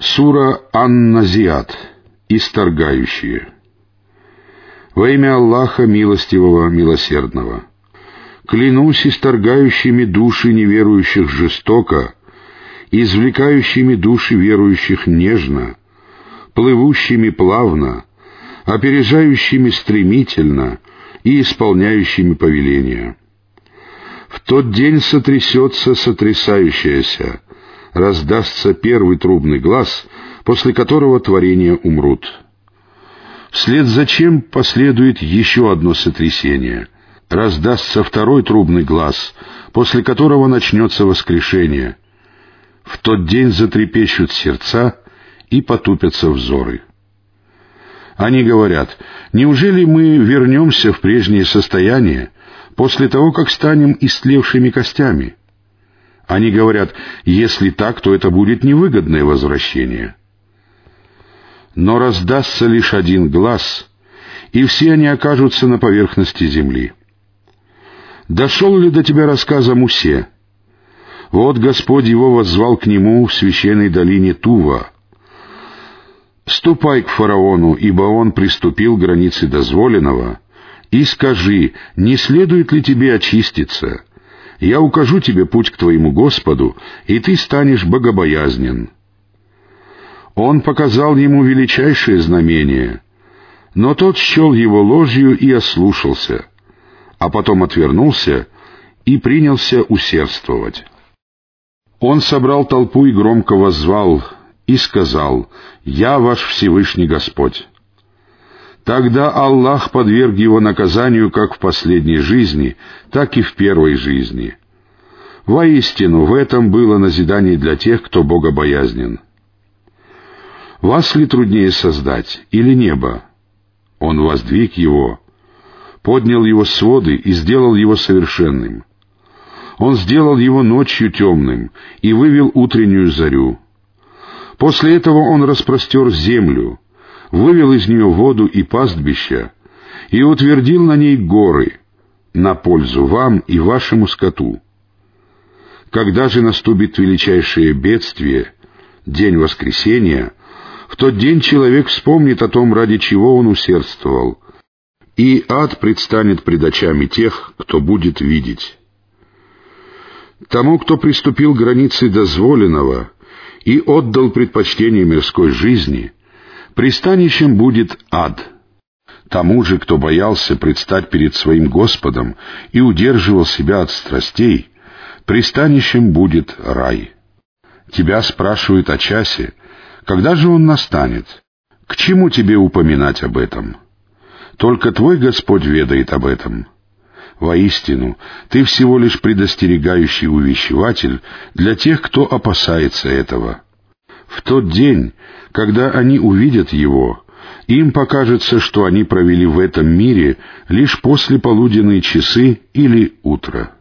Сура Ан-Назиат. Исторгающие. Во имя Аллаха Милостивого, Милосердного. Клянусь исторгающими души неверующих жестоко, извлекающими души верующих нежно, плывущими плавно, опережающими стремительно и исполняющими повеления. В тот день сотрясется сотрясающаяся, раздастся первый трубный глаз, после которого творения умрут. Вслед за чем последует еще одно сотрясение. Раздастся второй трубный глаз, после которого начнется воскрешение. В тот день затрепещут сердца и потупятся взоры. Они говорят, неужели мы вернемся в прежнее состояние после того, как станем истлевшими костями? Они говорят, если так, то это будет невыгодное возвращение. Но раздастся лишь один глаз, и все они окажутся на поверхности земли. Дошел ли до тебя рассказ о Мусе? Вот Господь его воззвал к нему в священной долине Тува. «Ступай к фараону, ибо он приступил к границе дозволенного, и скажи, не следует ли тебе очиститься?» Я укажу тебе путь к твоему Господу, и ты станешь богобоязнен». Он показал ему величайшее знамение, но тот счел его ложью и ослушался, а потом отвернулся и принялся усердствовать. Он собрал толпу и громко воззвал и сказал, «Я ваш Всевышний Господь». Тогда Аллах подверг его наказанию как в последней жизни, так и в первой жизни. Воистину, в этом было назидание для тех, кто богобоязнен. Вас ли труднее создать, или небо? Он воздвиг его, поднял его своды и сделал его совершенным. Он сделал его ночью темным и вывел утреннюю зарю. После этого он распростер землю, вывел из нее воду и пастбища, и утвердил на ней горы, на пользу вам и вашему скоту. Когда же наступит величайшее бедствие, день воскресения, в тот день человек вспомнит о том, ради чего он усердствовал, и ад предстанет пред очами тех, кто будет видеть. Тому, кто приступил к границе дозволенного и отдал предпочтение мирской жизни — Пристанищем будет ад. Тому же, кто боялся предстать перед своим Господом и удерживал себя от страстей, пристанищем будет рай. Тебя спрашивают о часе, когда же он настанет? К чему тебе упоминать об этом? Только твой Господь ведает об этом. Воистину, ты всего лишь предостерегающий увещеватель для тех, кто опасается этого. В тот день, когда они увидят его, им покажется, что они провели в этом мире лишь после полуденные часы или утро.